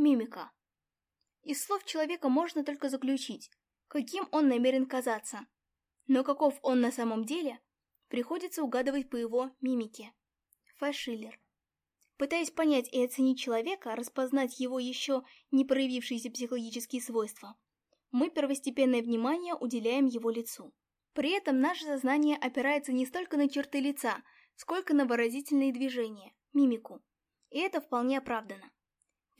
Мимика. Из слов человека можно только заключить, каким он намерен казаться. Но каков он на самом деле, приходится угадывать по его мимике. Фашиллер. Пытаясь понять и оценить человека, распознать его еще не проявившиеся психологические свойства, мы первостепенное внимание уделяем его лицу. При этом наше сознание опирается не столько на черты лица, сколько на выразительные движения, мимику. И это вполне оправдано.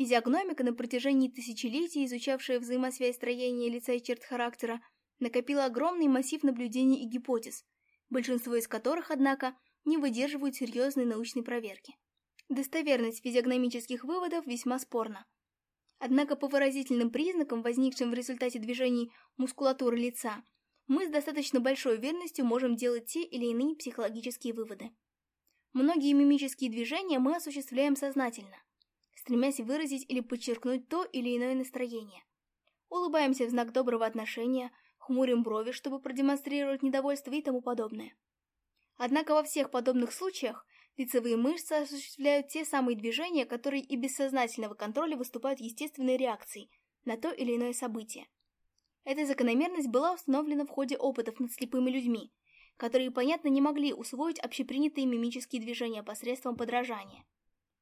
Физиогномика, на протяжении тысячелетий изучавшая взаимосвязь строения лица и черт характера, накопила огромный массив наблюдений и гипотез, большинство из которых, однако, не выдерживают серьезной научной проверки. Достоверность физиогномических выводов весьма спорна. Однако по выразительным признакам, возникшим в результате движений мускулатуры лица, мы с достаточно большой верностью можем делать те или иные психологические выводы. Многие мимические движения мы осуществляем сознательно – стремясь выразить или подчеркнуть то или иное настроение. Улыбаемся в знак доброго отношения, хмурим брови, чтобы продемонстрировать недовольство и тому подобное. Однако во всех подобных случаях лицевые мышцы осуществляют те самые движения, которые и без сознательного контроля выступают естественной реакцией на то или иное событие. Эта закономерность была установлена в ходе опытов над слепыми людьми, которые, понятно, не могли усвоить общепринятые мимические движения посредством подражания.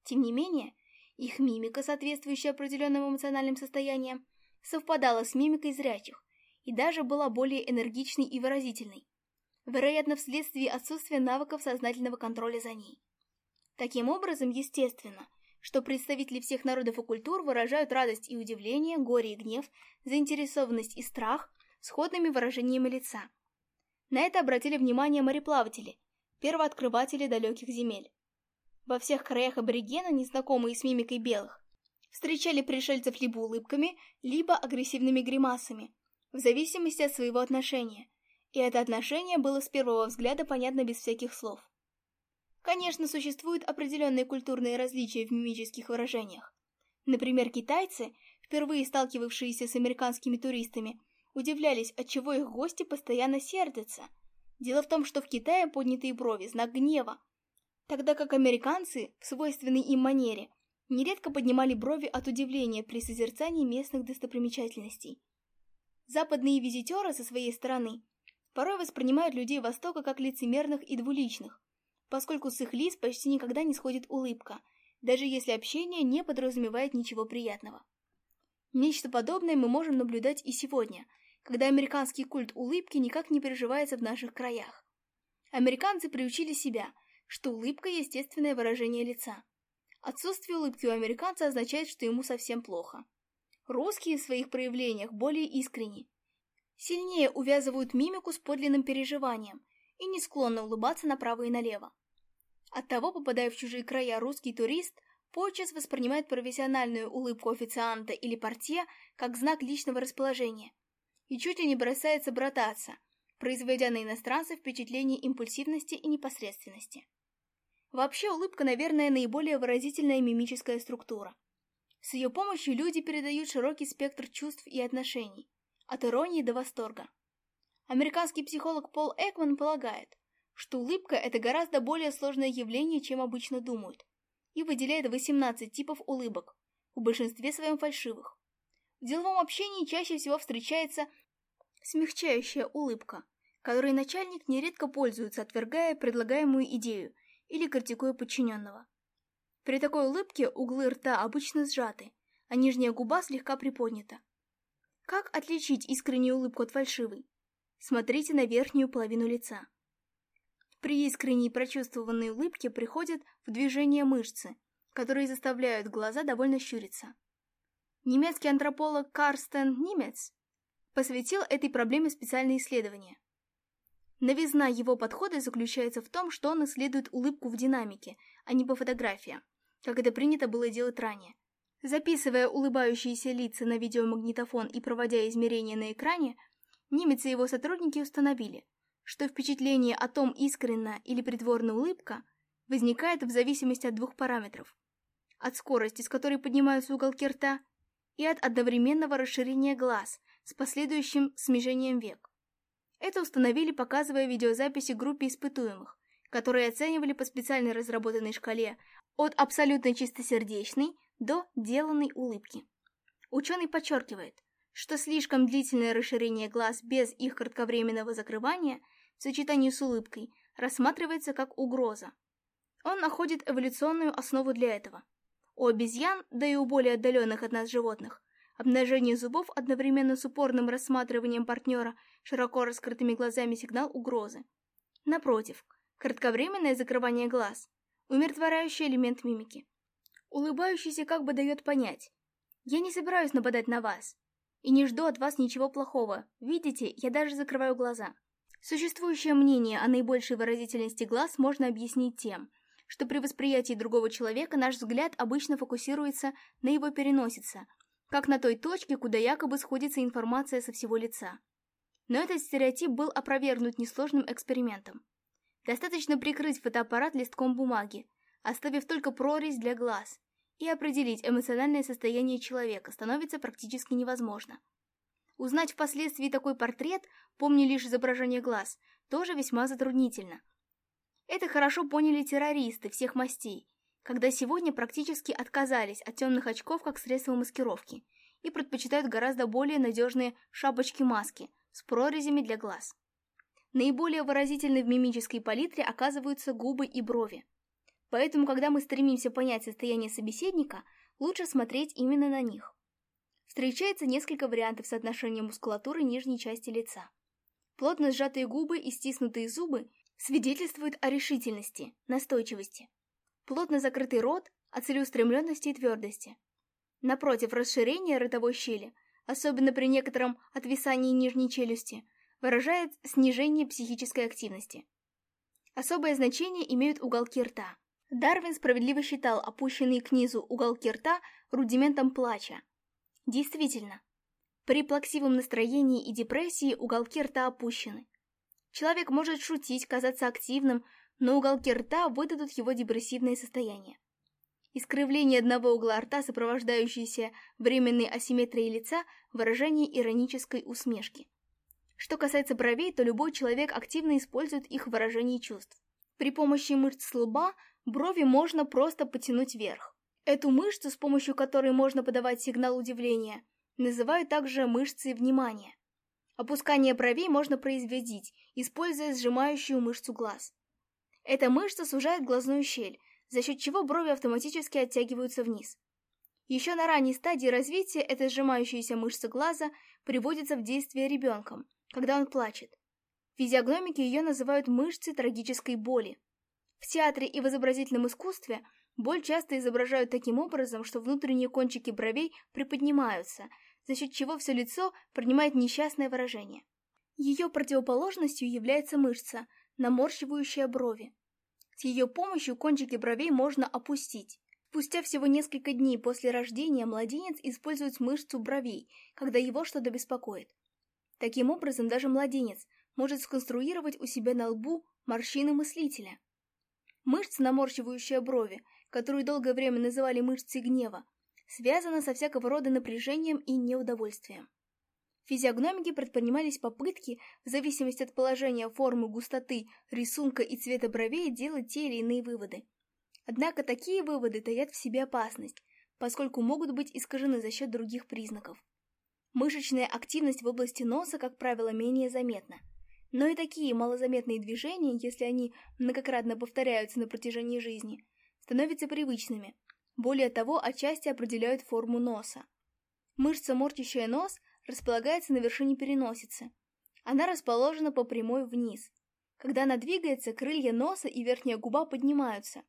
Тем не менее, их мимика, соответствующая определенным эмоциональным состояниям, совпадала с мимикой зрячих и даже была более энергичной и выразительной, вероятно, вследствие отсутствия навыков сознательного контроля за ней. Таким образом, естественно, что представители всех народов и культур выражают радость и удивление, горе и гнев, заинтересованность и страх сходными выражениями лица. На это обратили внимание мореплаватели, первооткрыватели далеких земель. Во всех краях аборигена, незнакомые с мимикой белых, встречали пришельцев либо улыбками, либо агрессивными гримасами, в зависимости от своего отношения. И это отношение было с первого взгляда понятно без всяких слов. Конечно, существуют определенные культурные различия в мимических выражениях. Например, китайцы, впервые сталкивавшиеся с американскими туристами, удивлялись, отчего их гости постоянно сердятся. Дело в том, что в Китае поднятые брови – знак гнева, тогда как американцы, в свойственной им манере, нередко поднимали брови от удивления при созерцании местных достопримечательностей. Западные визитеры, со своей стороны, порой воспринимают людей Востока как лицемерных и двуличных, поскольку с их лиц почти никогда не сходит улыбка, даже если общение не подразумевает ничего приятного. Нечто подобное мы можем наблюдать и сегодня, когда американский культ улыбки никак не переживается в наших краях. Американцы приучили себя – что улыбка – естественное выражение лица. Отсутствие улыбки у американца означает, что ему совсем плохо. Русские в своих проявлениях более искренни. Сильнее увязывают мимику с подлинным переживанием и не склонны улыбаться направо и налево. Оттого, попадая в чужие края, русский турист подчас воспринимает профессиональную улыбку официанта или портье как знак личного расположения и чуть ли не бросается брататься, производя на иностранцев впечатление импульсивности и непосредственности. Вообще улыбка, наверное, наиболее выразительная мимическая структура. С ее помощью люди передают широкий спектр чувств и отношений, от иронии до восторга. Американский психолог Пол Экман полагает, что улыбка – это гораздо более сложное явление, чем обычно думают, и выделяет 18 типов улыбок, в большинстве своем фальшивых. В деловом общении чаще всего встречается смягчающая улыбка, которой начальник нередко пользуется, отвергая предлагаемую идею или критикуя подчиненного. При такой улыбке углы рта обычно сжаты, а нижняя губа слегка приподнята. Как отличить искреннюю улыбку от фальшивой? Смотрите на верхнюю половину лица. При искренней прочувствованной улыбке приходят в движение мышцы, которые заставляют глаза довольно щуриться. Немецкий антрополог Карстен Нимец посвятил этой проблеме специальное исследование – Новизна его подхода заключается в том, что он исследует улыбку в динамике, а не по фотографиям, как это принято было делать ранее. Записывая улыбающиеся лица на видеомагнитофон и проводя измерения на экране, немец и его сотрудники установили, что впечатление о том, искренна или притворна улыбка, возникает в зависимости от двух параметров. От скорости, с которой поднимаются уголки рта, и от одновременного расширения глаз с последующим смежением век. Это установили, показывая видеозаписи группе испытуемых, которые оценивали по специально разработанной шкале от абсолютно чистосердечной до деланной улыбки. Ученый подчеркивает, что слишком длительное расширение глаз без их кратковременного закрывания в сочетании с улыбкой рассматривается как угроза. Он находит эволюционную основу для этого. У обезьян, да и у более отдаленных от нас животных, Обнажение зубов одновременно с упорным рассматриванием партнера широко раскрытыми глазами сигнал угрозы. Напротив, кратковременное закрывание глаз, умиротворяющий элемент мимики. Улыбающийся как бы дает понять. Я не собираюсь нападать на вас. И не жду от вас ничего плохого. Видите, я даже закрываю глаза. Существующее мнение о наибольшей выразительности глаз можно объяснить тем, что при восприятии другого человека наш взгляд обычно фокусируется на его переносице – как на той точке, куда якобы сходится информация со всего лица. Но этот стереотип был опровергнут несложным экспериментом. Достаточно прикрыть фотоаппарат листком бумаги, оставив только прорезь для глаз, и определить эмоциональное состояние человека становится практически невозможно. Узнать впоследствии такой портрет, помня лишь изображение глаз, тоже весьма затруднительно. Это хорошо поняли террористы всех мастей, когда сегодня практически отказались от темных очков как средства маскировки и предпочитают гораздо более надежные шапочки-маски с прорезями для глаз. Наиболее выразительны в мимической палитре оказываются губы и брови. Поэтому, когда мы стремимся понять состояние собеседника, лучше смотреть именно на них. Встречается несколько вариантов соотношения мускулатуры нижней части лица. Плотно сжатые губы и стиснутые зубы свидетельствуют о решительности, настойчивости, плотно закрытый рот от целеустремленности и твердости. Напротив расширения ротовой щели, особенно при некотором отвисании нижней челюсти, выражает снижение психической активности. Особое значение имеют уголки рта. Дарвин справедливо считал опущенные к низу уголки рта рудиментом плача. Действительно, при плаксивом настроении и депрессии уголки рта опущены. Человек может шутить, казаться активным, но уголки рта выдадут его депрессивное состояние. Искривление одного угла рта, сопровождающееся временной асимметрией лица, выражение иронической усмешки. Что касается бровей, то любой человек активно использует их в выражении чувств. При помощи мышц лба брови можно просто потянуть вверх. Эту мышцу, с помощью которой можно подавать сигнал удивления, называют также мышцей внимания. Опускание бровей можно произвести, используя сжимающую мышцу глаз. Эта мышца сужает глазную щель, за счет чего брови автоматически оттягиваются вниз. Еще на ранней стадии развития эта сжимающаяся мышца глаза приводится в действие ребенком, когда он плачет. Физиогномики ее называют мышцей трагической боли. В театре и в изобразительном искусстве боль часто изображают таким образом, что внутренние кончики бровей приподнимаются, за счет чего все лицо принимает несчастное выражение. Ее противоположностью является мышца, наморщивающая брови. С ее помощью кончики бровей можно опустить. Спустя всего несколько дней после рождения младенец использует мышцу бровей, когда его что-то беспокоит. Таким образом, даже младенец может сконструировать у себя на лбу морщины мыслителя. Мышца, наморщивающая брови, которую долгое время называли мышцей гнева, связана со всякого рода напряжением и неудовольствием физиогномики предпринимались попытки, в зависимости от положения, формы, густоты, рисунка и цвета бровей, делать те или иные выводы. Однако такие выводы таят в себе опасность, поскольку могут быть искажены за счет других признаков. Мышечная активность в области носа, как правило, менее заметна. Но и такие малозаметные движения, если они многократно повторяются на протяжении жизни, становятся привычными. Более того, отчасти определяют форму носа. Мышца, морчащая нос, располагается на вершине переносицы. Она расположена по прямой вниз. Когда она двигается, крылья носа и верхняя губа поднимаются.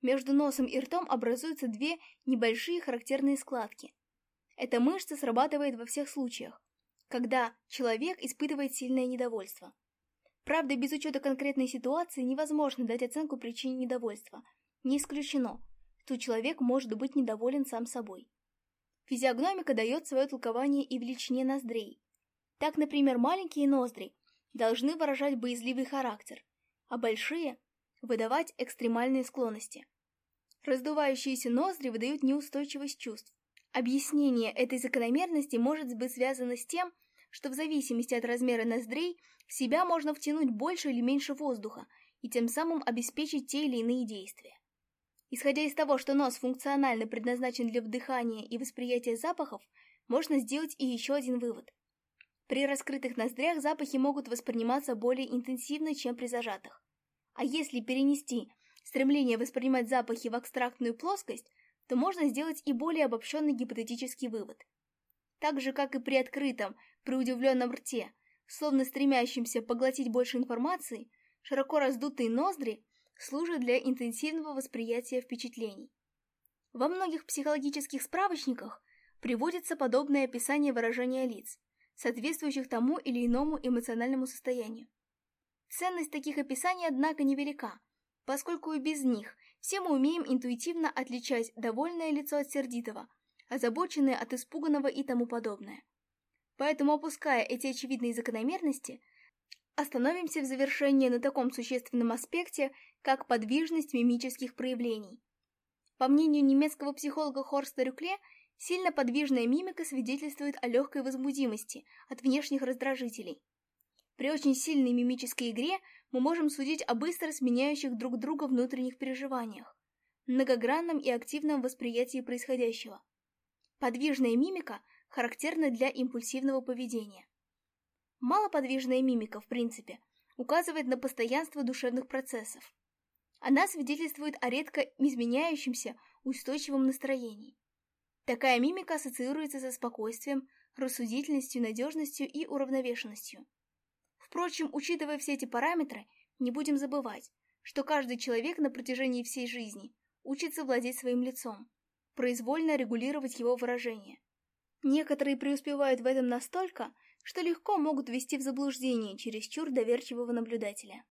Между носом и ртом образуются две небольшие характерные складки. Эта мышца срабатывает во всех случаях, когда человек испытывает сильное недовольство. Правда, без учета конкретной ситуации невозможно дать оценку причине недовольства. Не исключено, что человек может быть недоволен сам собой. Физиогномика дает свое толкование и величине ноздрей. Так, например, маленькие ноздри должны выражать боязливый характер, а большие – выдавать экстремальные склонности. Раздувающиеся ноздри выдают неустойчивость чувств. Объяснение этой закономерности может быть связано с тем, что в зависимости от размера ноздрей в себя можно втянуть больше или меньше воздуха и тем самым обеспечить те или иные действия. Исходя из того, что нос функционально предназначен для вдыхания и восприятия запахов, можно сделать и еще один вывод. При раскрытых ноздрях запахи могут восприниматься более интенсивно, чем при зажатых. А если перенести стремление воспринимать запахи в абстрактную плоскость, то можно сделать и более обобщенный гипотетический вывод. Так же, как и при открытом, при удивленном рте, словно стремящемся поглотить больше информации, широко раздутые ноздри служит для интенсивного восприятия впечатлений. Во многих психологических справочниках приводится подобное описание выражения лиц, соответствующих тому или иному эмоциональному состоянию. Ценность таких описаний, однако, невелика, поскольку и без них все мы умеем интуитивно отличать довольное лицо от сердитого, озабоченное от испуганного и тому подобное. Поэтому, опуская эти очевидные закономерности, остановимся в завершении на таком существенном аспекте, как подвижность мимических проявлений. По мнению немецкого психолога Хорста Рюкле, сильно подвижная мимика свидетельствует о легкой возбудимости от внешних раздражителей. При очень сильной мимической игре мы можем судить о быстро сменяющих друг друга внутренних переживаниях, многогранном и активном восприятии происходящего. Подвижная мимика характерна для импульсивного поведения. Малоподвижная мимика, в принципе, указывает на постоянство душевных процессов. Она свидетельствует о редко изменяющемся устойчивом настроении. Такая мимика ассоциируется со спокойствием, рассудительностью, надежностью и уравновешенностью. Впрочем, учитывая все эти параметры, не будем забывать, что каждый человек на протяжении всей жизни учится владеть своим лицом, произвольно регулировать его выражение. Некоторые преуспевают в этом настолько, что легко могут ввести в заблуждение чересчур доверчивого наблюдателя.